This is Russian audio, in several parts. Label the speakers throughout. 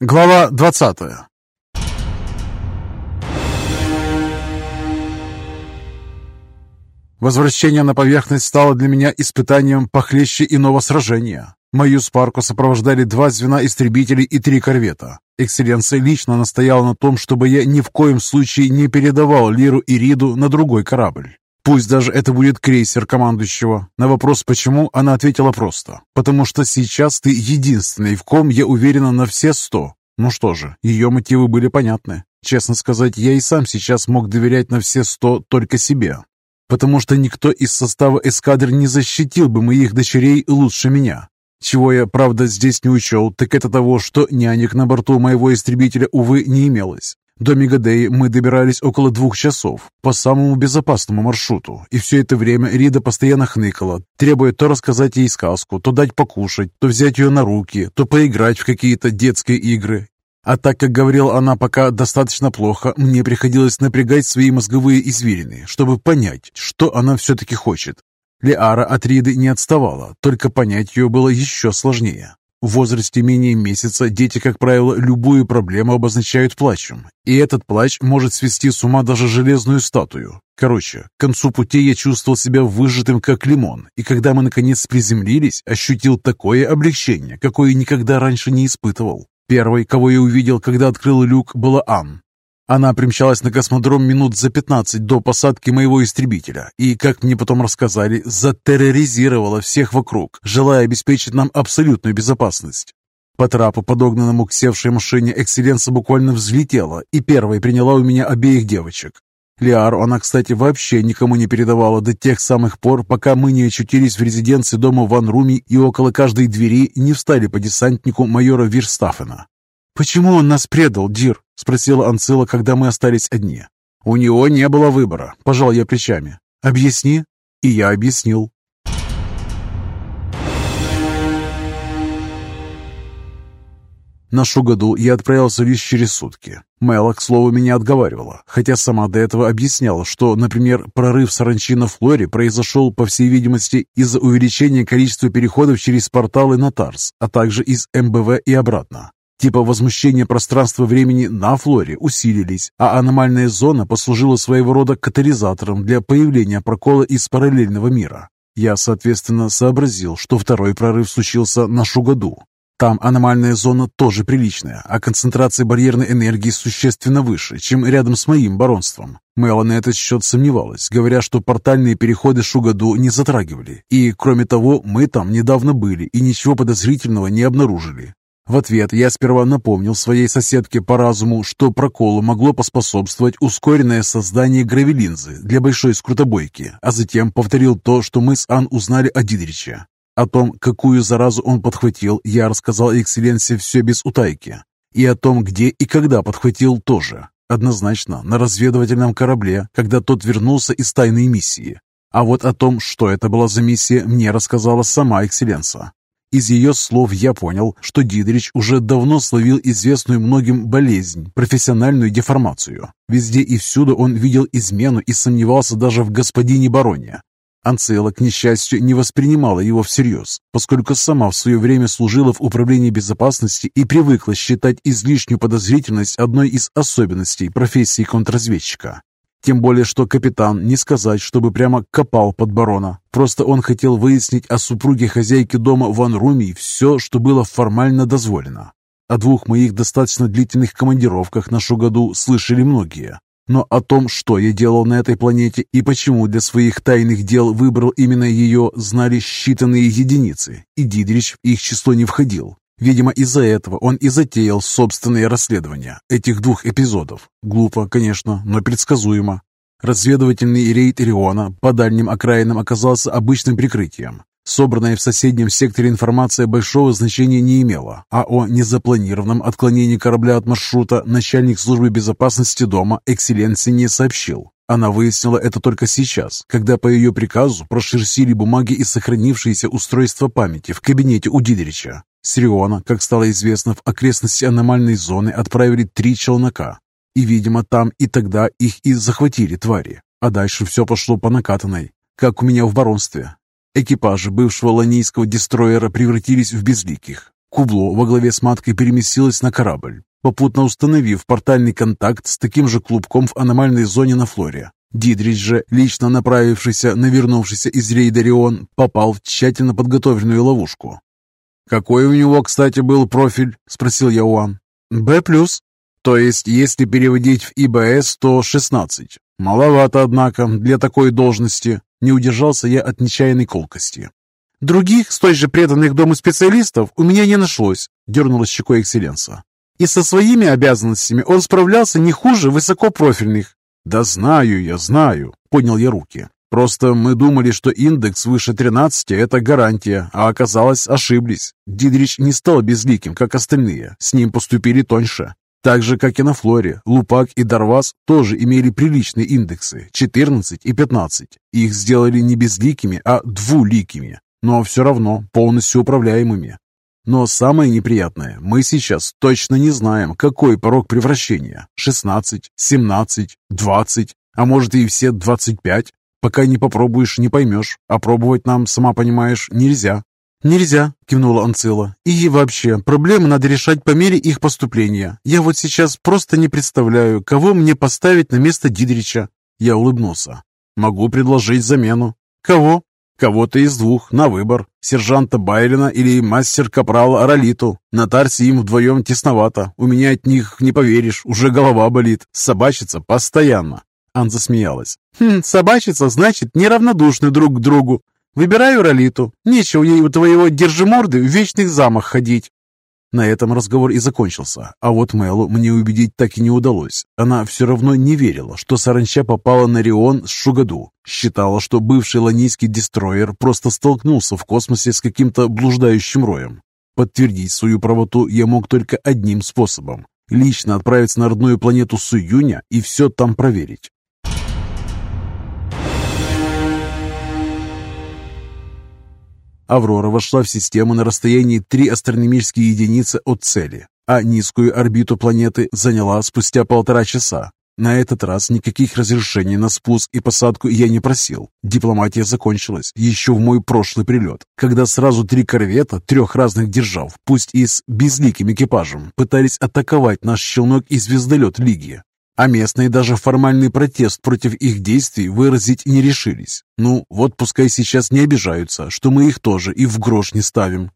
Speaker 1: Глава 20 Возвращение на поверхность стало для меня испытанием похлеще иного сражения. Мою спарку сопровождали два звена истребителей и три корвета. Экселленция лично настояла на том, чтобы я ни в коем случае не передавал Лиру и Риду на другой корабль. Пусть даже это будет крейсер командующего. На вопрос «почему» она ответила просто. «Потому что сейчас ты единственный, в ком я уверена на все сто». Ну что же, ее мотивы были понятны. Честно сказать, я и сам сейчас мог доверять на все сто только себе. Потому что никто из состава эскадры не защитил бы моих дочерей лучше меня. Чего я, правда, здесь не учел, так это того, что нянек на борту моего истребителя, увы, не имелось. До Мегадеи мы добирались около двух часов по самому безопасному маршруту, и все это время Рида постоянно хныкала, требуя то рассказать ей сказку, то дать покушать, то взять ее на руки, то поиграть в какие-то детские игры. А так как говорила она пока достаточно плохо, мне приходилось напрягать свои мозговые извилины, чтобы понять, что она все-таки хочет. Лиара от Риды не отставала, только понять ее было еще сложнее. В возрасте менее месяца дети, как правило, любую проблему обозначают плачем, и этот плач может свести с ума даже железную статую. Короче, к концу пути я чувствовал себя выжатым, как лимон, и когда мы наконец приземлились, ощутил такое облегчение, какое никогда раньше не испытывал. Первой, кого я увидел, когда открыл люк, была Ан. Она примчалась на космодром минут за 15 до посадки моего истребителя и, как мне потом рассказали, затерроризировала всех вокруг, желая обеспечить нам абсолютную безопасность. По трапу, подогнанному к севшей машине, экселленса буквально взлетела и первой приняла у меня обеих девочек. Лиару она, кстати, вообще никому не передавала до тех самых пор, пока мы не очутились в резиденции дома Ван Руми и около каждой двери не встали по десантнику майора Вирстафена. «Почему он нас предал, Дир?» — спросила Анцила, когда мы остались одни. «У него не было выбора», — пожал я плечами. «Объясни?» И я объяснил. На Шугаду я отправился лишь через сутки. Мэла, к слову, меня отговаривала, хотя сама до этого объясняла, что, например, прорыв саранчи на Флоре произошел, по всей видимости, из-за увеличения количества переходов через порталы на Тарс, а также из МБВ и обратно. Типа возмущения пространства-времени на Флоре усилились, а аномальная зона послужила своего рода катализатором для появления прокола из параллельного мира. Я, соответственно, сообразил, что второй прорыв случился на Шугаду. Там аномальная зона тоже приличная, а концентрация барьерной энергии существенно выше, чем рядом с моим баронством. Мэла на этот счет сомневалась, говоря, что портальные переходы Шугаду не затрагивали. И, кроме того, мы там недавно были и ничего подозрительного не обнаружили. В ответ я сперва напомнил своей соседке по разуму, что проколу могло поспособствовать ускоренное создание гравилинзы для большой скрутобойки, а затем повторил то, что мы с Ан узнали о Дидриче. О том, какую заразу он подхватил, я рассказал Экселленсе все без утайки. И о том, где и когда подхватил тоже. Однозначно, на разведывательном корабле, когда тот вернулся из тайной миссии. А вот о том, что это была за миссия, мне рассказала сама Экселленса. Из ее слов я понял, что Дидрич уже давно словил известную многим болезнь, профессиональную деформацию. Везде и всюду он видел измену и сомневался даже в господине бароне. Анцела, к несчастью, не воспринимала его всерьез, поскольку сама в свое время служила в управлении безопасности и привыкла считать излишнюю подозрительность одной из особенностей профессии контрразведчика. Тем более, что капитан, не сказать, чтобы прямо копал под барона. Просто он хотел выяснить о супруге хозяйки дома Ван Руми все, что было формально дозволено. О двух моих достаточно длительных командировках на Шугаду слышали многие. Но о том, что я делал на этой планете и почему для своих тайных дел выбрал именно ее, знали считанные единицы, и Дидрич в их число не входил. Видимо, из-за этого он и затеял собственное расследование этих двух эпизодов. Глупо, конечно, но предсказуемо. Разведывательный рейд Ириона по дальним окраинам оказался обычным прикрытием. Собранная в соседнем секторе информация большого значения не имела, а о незапланированном отклонении корабля от маршрута начальник службы безопасности дома Экселленси не сообщил. Она выяснила это только сейчас, когда по ее приказу прошерстили бумаги и сохранившиеся устройства памяти в кабинете у Дидрича. С Риона, как стало известно, в окрестности аномальной зоны отправили три челнока. И, видимо, там и тогда их и захватили твари. А дальше все пошло по накатанной, как у меня в баронстве. Экипажи бывшего ланийского дестроера превратились в безликих. Кубло во главе с маткой переместилось на корабль, попутно установив портальный контакт с таким же клубком в аномальной зоне на Флоре. Дидрич же, лично направившийся на вернувшийся из рейда Рион, попал в тщательно подготовленную ловушку. «Какой у него, кстати, был профиль?» – спросил я Уан. «Б+,» то есть, если переводить в ИБС, то 16. Маловато, однако, для такой должности. Не удержался я от нечаянной колкости. Других, столь же преданных дому специалистов, у меня не нашлось, дернула щекой экселленса. И со своими обязанностями он справлялся не хуже высокопрофильных. «Да знаю я, знаю», — поднял я руки. «Просто мы думали, что индекс выше 13 — это гарантия, а оказалось, ошиблись. Дидрич не стал безликим, как остальные, с ним поступили тоньше. Так же, как и на Флоре, Лупак и Дарвас тоже имели приличные индексы — 14 и 15. Их сделали не безликими, а двуликими, но все равно полностью управляемыми. Но самое неприятное, мы сейчас точно не знаем, какой порог превращения – 16, 17, 20, а может и все 25. Пока не попробуешь, не поймешь, а пробовать нам, сама понимаешь, нельзя. «Нельзя», – кивнула Анцила. «И вообще, проблемы надо решать по мере их поступления. Я вот сейчас просто не представляю, кого мне поставить на место Дидрича». Я улыбнулся. «Могу предложить замену». «Кого?» Кого-то из двух, на выбор. Сержанта Байрена или мастер-капрала Аралиту. На Тарсе им вдвоем тесновато. У меня от них, не поверишь, уже голова болит. Собачится постоянно. Ан засмеялась. «Хм, собачица, значит, неравнодушны друг к другу. Выбираю Ролиту. Нечего ей у твоего держиморды в вечных замах ходить. На этом разговор и закончился, а вот Мэлу мне убедить так и не удалось. Она все равно не верила, что саранча попала на Рион с Шугаду. Считала, что бывший ланийский дестройер просто столкнулся в космосе с каким-то блуждающим роем. Подтвердить свою правоту я мог только одним способом. Лично отправиться на родную планету Суюня и все там проверить. Аврора вошла в систему на расстоянии 3 астрономические единицы от цели, а низкую орбиту планеты заняла спустя полтора часа. На этот раз никаких разрешений на спуск и посадку я не просил. Дипломатия закончилась еще в мой прошлый прилет, когда сразу три корвета трех разных держав, пусть и с безликим экипажем, пытались атаковать наш челнок и звездолет Лиги. А местные даже формальный протест против их действий выразить не решились. Ну, вот пускай сейчас не обижаются, что мы их тоже и в грош не ставим.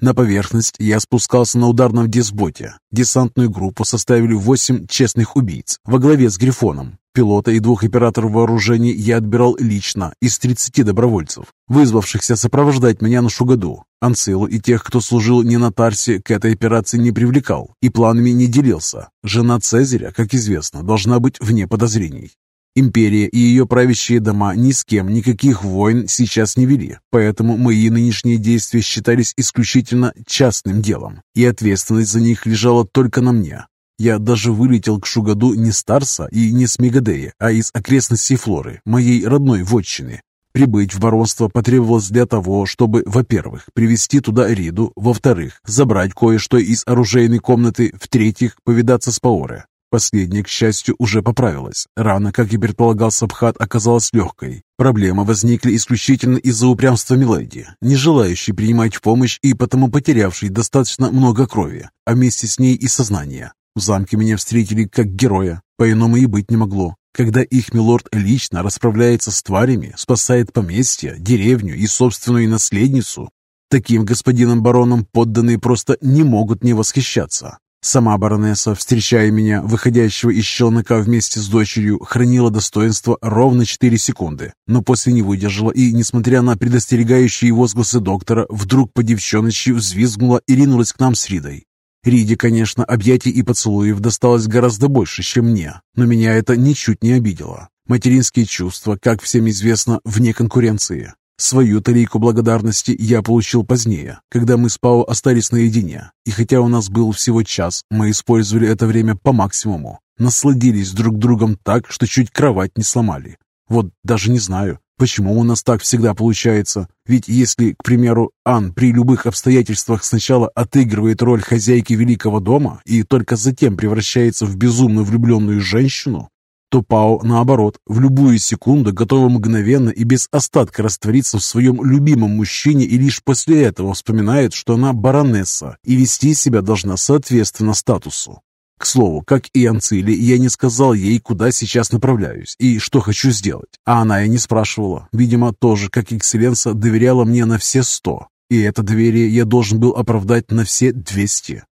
Speaker 1: На поверхность я спускался на ударном дисботе. Десантную группу составили восемь честных убийц во главе с Грифоном. Пилота и двух операторов вооружений я отбирал лично из 30 добровольцев, вызвавшихся сопровождать меня на Шугаду. Анцилу и тех, кто служил не на Тарсе, к этой операции не привлекал и планами не делился. Жена Цезаря, как известно, должна быть вне подозрений. Империя и ее правящие дома ни с кем никаких войн сейчас не вели, поэтому мои нынешние действия считались исключительно частным делом, и ответственность за них лежала только на мне. Я даже вылетел к Шугаду не с Тарса и не с Мегадея, а из окрестностей Флоры, моей родной вотчины. Прибыть в баронство потребовалось для того, чтобы, во-первых, привести туда Риду, во-вторых, забрать кое-что из оружейной комнаты, в-третьих, повидаться с Паоре. Последняя, к счастью, уже поправилась. Рана, как и предполагал Сабхат, оказалась легкой. Проблемы возникли исключительно из-за упрямства Миледи, не желающей принимать помощь и потому потерявшей достаточно много крови, а вместе с ней и сознание. В замке меня встретили как героя, по-иному и быть не могло. Когда их милорд лично расправляется с тварями, спасает поместье, деревню и собственную наследницу, таким господином бароном подданные просто не могут не восхищаться. Сама баронесса, встречая меня, выходящего из челнока вместе с дочерью, хранила достоинство ровно 4 секунды, но после не выдержала и, несмотря на предостерегающие возгласы доктора, вдруг по девчоночи взвизгнула и ринулась к нам с Ридой. Риде, конечно, объятий и поцелуев досталось гораздо больше, чем мне, но меня это ничуть не обидело. Материнские чувства, как всем известно, вне конкуренции. Свою талику благодарности я получил позднее, когда мы с Пау остались наедине. И хотя у нас был всего час, мы использовали это время по максимуму. Насладились друг другом так, что чуть кровать не сломали. Вот даже не знаю, Почему у нас так всегда получается? Ведь если, к примеру, Ан при любых обстоятельствах сначала отыгрывает роль хозяйки великого дома и только затем превращается в безумно влюбленную женщину, то Пао, наоборот, в любую секунду готова мгновенно и без остатка раствориться в своем любимом мужчине и лишь после этого вспоминает, что она баронесса и вести себя должна соответственно статусу. К слову, как и Анцили, я не сказал ей, куда сейчас направляюсь и что хочу сделать. А она и не спрашивала. Видимо, тоже, как Экселленса, доверяла мне на все сто. И это доверие я должен был оправдать на все двести.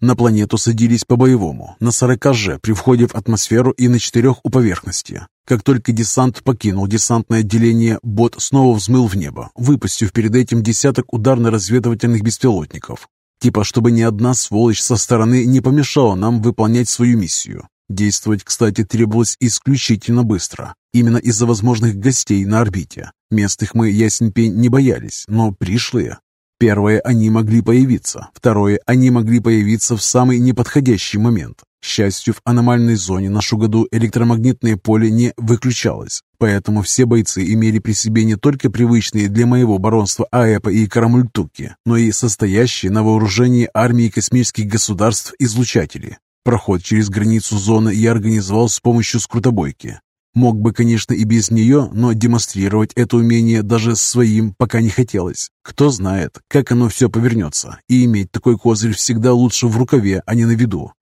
Speaker 1: На планету садились по-боевому, на 40 же при входе в атмосферу и на четырех у поверхности. Как только десант покинул десантное отделение, бот снова взмыл в небо, выпустив перед этим десяток ударно-разведывательных беспилотников. Типа, чтобы ни одна сволочь со стороны не помешала нам выполнять свою миссию. Действовать, кстати, требовалось исключительно быстро. Именно из-за возможных гостей на орбите. Местных мы, ясен пень, не боялись, но пришлые... Первое, они могли появиться. Второе, они могли появиться в самый неподходящий момент. К счастью, в аномальной зоне на Шугаду электромагнитное поле не выключалось, поэтому все бойцы имели при себе не только привычные для моего баронства АЭПа и Карамультуки, но и состоящие на вооружении армии космических государств излучатели. Проход через границу зоны я организовал с помощью скрутобойки. Мог бы, конечно, и без нее, но демонстрировать это умение даже своим пока не хотелось. Кто знает, как оно все повернется, и иметь такой козырь всегда лучше в рукаве, а не на виду.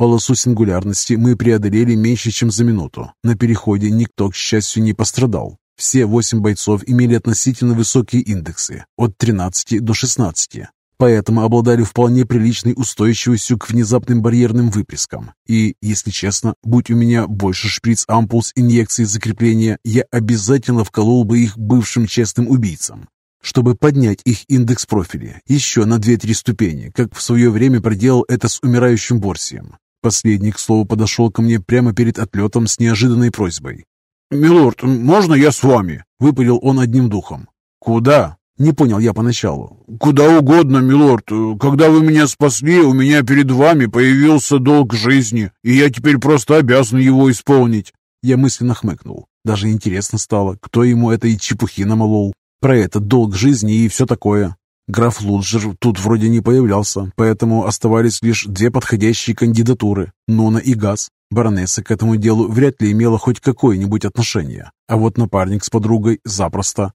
Speaker 1: Полосу сингулярности мы преодолели меньше, чем за минуту. На переходе никто, к счастью, не пострадал. Все восемь бойцов имели относительно высокие индексы, от 13 до 16 поэтому обладали вполне приличной устойчивостью к внезапным барьерным выплескам. И, если честно, будь у меня больше шприц-ампул с инъекцией закрепления, я обязательно вколол бы их бывшим честным убийцам, чтобы поднять их индекс профиля еще на 2-3 ступени, как в свое время проделал это с умирающим Борсием. Последний, к слову, подошел ко мне прямо перед отлетом с неожиданной просьбой.
Speaker 2: «Милорд, можно я с вами?» — выпалил он одним духом.
Speaker 1: «Куда?» Не понял я поначалу.
Speaker 2: «Куда угодно, милорд. Когда вы меня спасли, у меня перед вами появился долг жизни, и я теперь просто обязан его исполнить».
Speaker 1: Я мысленно хмыкнул. Даже интересно стало, кто ему этой чепухи намолол. Про этот долг жизни и все такое. Граф Луджер тут вроде не появлялся, поэтому оставались лишь две подходящие кандидатуры – Нона и Газ. Баронесса к этому делу вряд ли имела хоть какое-нибудь отношение, а вот напарник с подругой – запросто.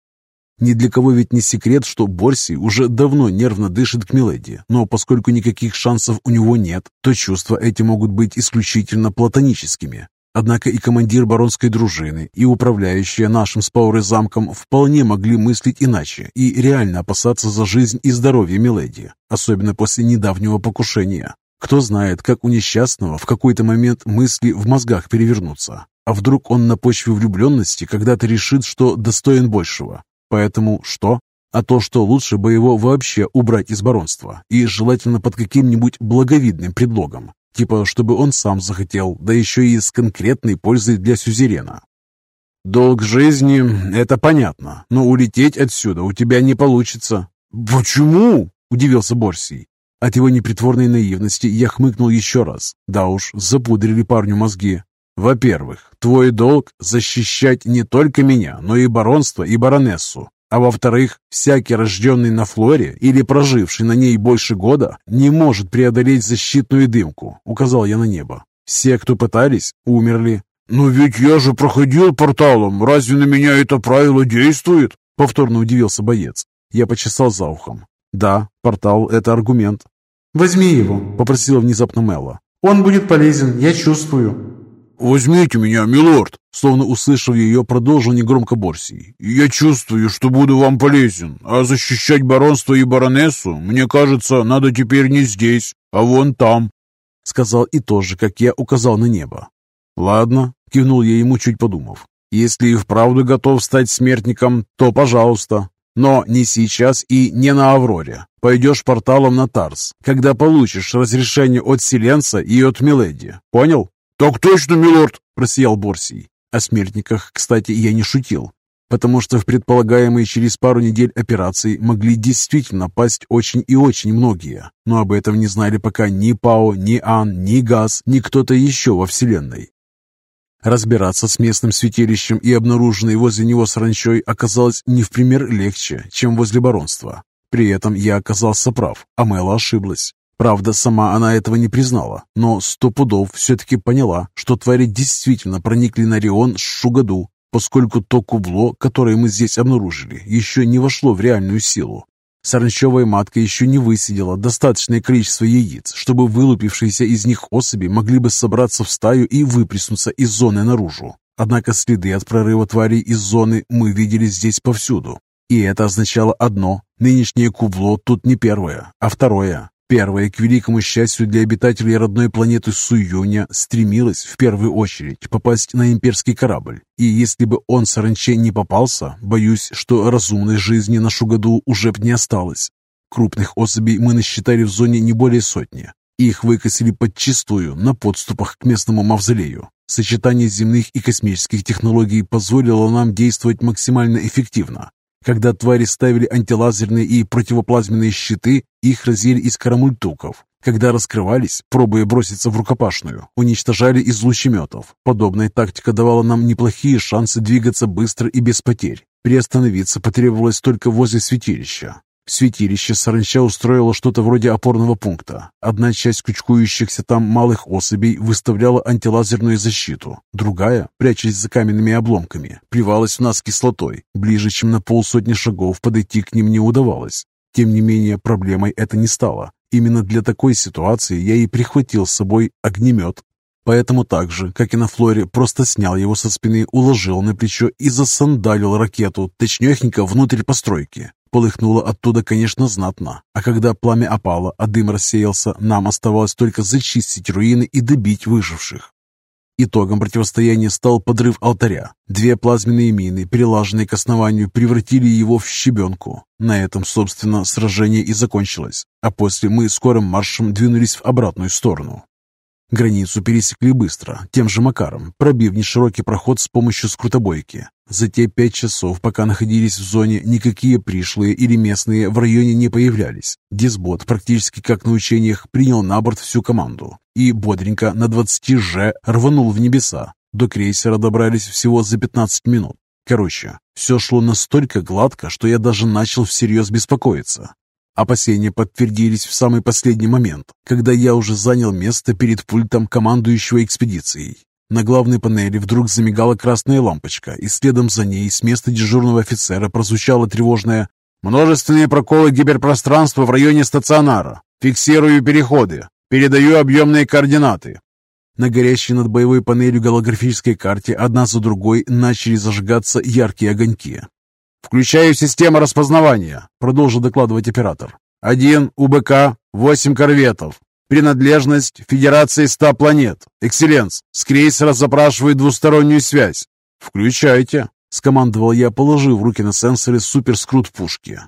Speaker 1: Ни для кого ведь не секрет, что Борси уже давно нервно дышит к Миледи, но поскольку никаких шансов у него нет, то чувства эти могут быть исключительно платоническими. Однако и командир баронской дружины, и управляющая нашим с замком вполне могли мыслить иначе и реально опасаться за жизнь и здоровье Миледи, особенно после недавнего покушения. Кто знает, как у несчастного в какой-то момент мысли в мозгах перевернутся. А вдруг он на почве влюбленности когда-то решит, что достоин большего? Поэтому что? А то, что лучше бы его вообще убрать из баронства, и желательно под каким-нибудь благовидным предлогом, типа чтобы он сам захотел, да еще и с конкретной пользой для сюзерена. «Долг жизни — это понятно, но улететь отсюда у тебя не получится».
Speaker 2: «Почему?»
Speaker 1: — удивился Борсий. От его непритворной наивности я хмыкнул еще раз. Да уж, запудрили парню мозги. Во-первых, твой долг – защищать не только меня, но и баронство и баронессу. А во-вторых, всякий рожденный на Флоре или проживший на ней больше года не может преодолеть защитную дымку, указал я на небо. Все, кто пытались, умерли.
Speaker 2: «Но ведь я же проходил порталом, разве на меня это правило действует?»
Speaker 1: Повторно удивился боец. Я почесал за ухом. «Да, портал – это аргумент».
Speaker 3: «Возьми его», – попросила внезапно Мелла. «Он будет полезен, я чувствую».
Speaker 2: «Возьмите меня, милорд!» Словно услышав ее, продолжил негромко Борсий. «Я чувствую, что буду вам полезен, а защищать баронство и баронессу, мне кажется, надо теперь не здесь, а вон там!»
Speaker 1: Сказал и тоже, как я указал на небо. «Ладно», — кивнул я ему, чуть подумав. «Если и вправду готов стать смертником, то пожалуйста. Но не сейчас и не на Авроре. Пойдешь порталом на Тарс, когда получишь разрешение от Селенса и от Миледи. Понял?»
Speaker 2: «Так точно, милорд!»
Speaker 1: – просиял Борсий. О смертниках, кстати, я не шутил, потому что в предполагаемые через пару недель операции могли действительно пасть очень и очень многие, но об этом не знали пока ни Пао, ни Ан, ни Газ, ни кто-то еще во Вселенной. Разбираться с местным святилищем и обнаруженной возле него саранчой оказалось не в пример легче, чем возле баронства. При этом я оказался прав, а Мэла ошиблась. Правда, сама она этого не признала, но сто пудов все-таки поняла, что твари действительно проникли на Рион с Шугаду, поскольку то кубло, которое мы здесь обнаружили, еще не вошло в реальную силу. Саранчевая матка еще не высидела достаточное количество яиц, чтобы вылупившиеся из них особи могли бы собраться в стаю и выплеснуться из зоны наружу. Однако следы от прорыва тварей из зоны мы видели здесь повсюду. И это означало одно – нынешнее кубло тут не первое, а второе. Первое, к великому счастью для обитателей родной планеты Суюня, стремилось в первую очередь попасть на имперский корабль. И если бы он саранче не попался, боюсь, что разумной жизни на Шугаду уже б не осталось. Крупных особей мы насчитали в зоне не более сотни. Их выкосили подчистую на подступах к местному мавзолею. Сочетание земных и космических технологий позволило нам действовать максимально эффективно. Когда твари ставили антилазерные и противоплазменные щиты, их разили из карамультуков. Когда раскрывались, пробуя броситься в рукопашную, уничтожали из лучеметов. Подобная тактика давала нам неплохие шансы двигаться быстро и без потерь. Приостановиться потребовалось только возле святилища. Святилище саранча устроила что-то вроде опорного пункта. Одна часть кучкующихся там малых особей выставляла антилазерную защиту, другая, прячась за каменными обломками, плевалась в нас кислотой. Ближе, чем на полсотни шагов подойти к ним не удавалось. Тем не менее, проблемой это не стало. Именно для такой ситуации я и прихватил с собой огнемет. Поэтому так же, как и на Флоре, просто снял его со спины, уложил на плечо и засандалил ракету, точнёхенько внутрь постройки. Полыхнуло оттуда, конечно, знатно, а когда пламя опало, а дым рассеялся, нам оставалось только зачистить руины и добить выживших. Итогом противостояния стал подрыв алтаря. Две плазменные мины, прилаженные к основанию, превратили его в щебенку. На этом, собственно, сражение и закончилось, а после мы скорым маршем двинулись в обратную сторону. Границу пересекли быстро, тем же макаром, пробив неширокий проход с помощью скрутобойки. За те пять часов, пока находились в зоне, никакие пришлые или местные в районе не появлялись. Дисбот, практически как на учениях, принял на борт всю команду и бодренько на 20 же рванул в небеса. До крейсера добрались всего за 15 минут. Короче, все шло настолько гладко, что я даже начал всерьез беспокоиться. Опасения подтвердились в самый последний момент, когда я уже занял место перед пультом командующего экспедицией. На главной панели вдруг замигала красная лампочка, и следом за ней с места дежурного офицера прозвучало тревожное «Множественные проколы гиперпространства в районе стационара. Фиксирую переходы. Передаю объемные координаты». На горящей над боевой панелью голографической карте одна за другой начали зажигаться яркие огоньки. «Включаю систему распознавания», — продолжил докладывать оператор. «Один УБК, восемь корветов. Принадлежность Федерации ста планет. Экселленс, с крейсера запрашивают двустороннюю связь». «Включайте», — скомандовал я, положив руки на сенсоры суперскрут пушки.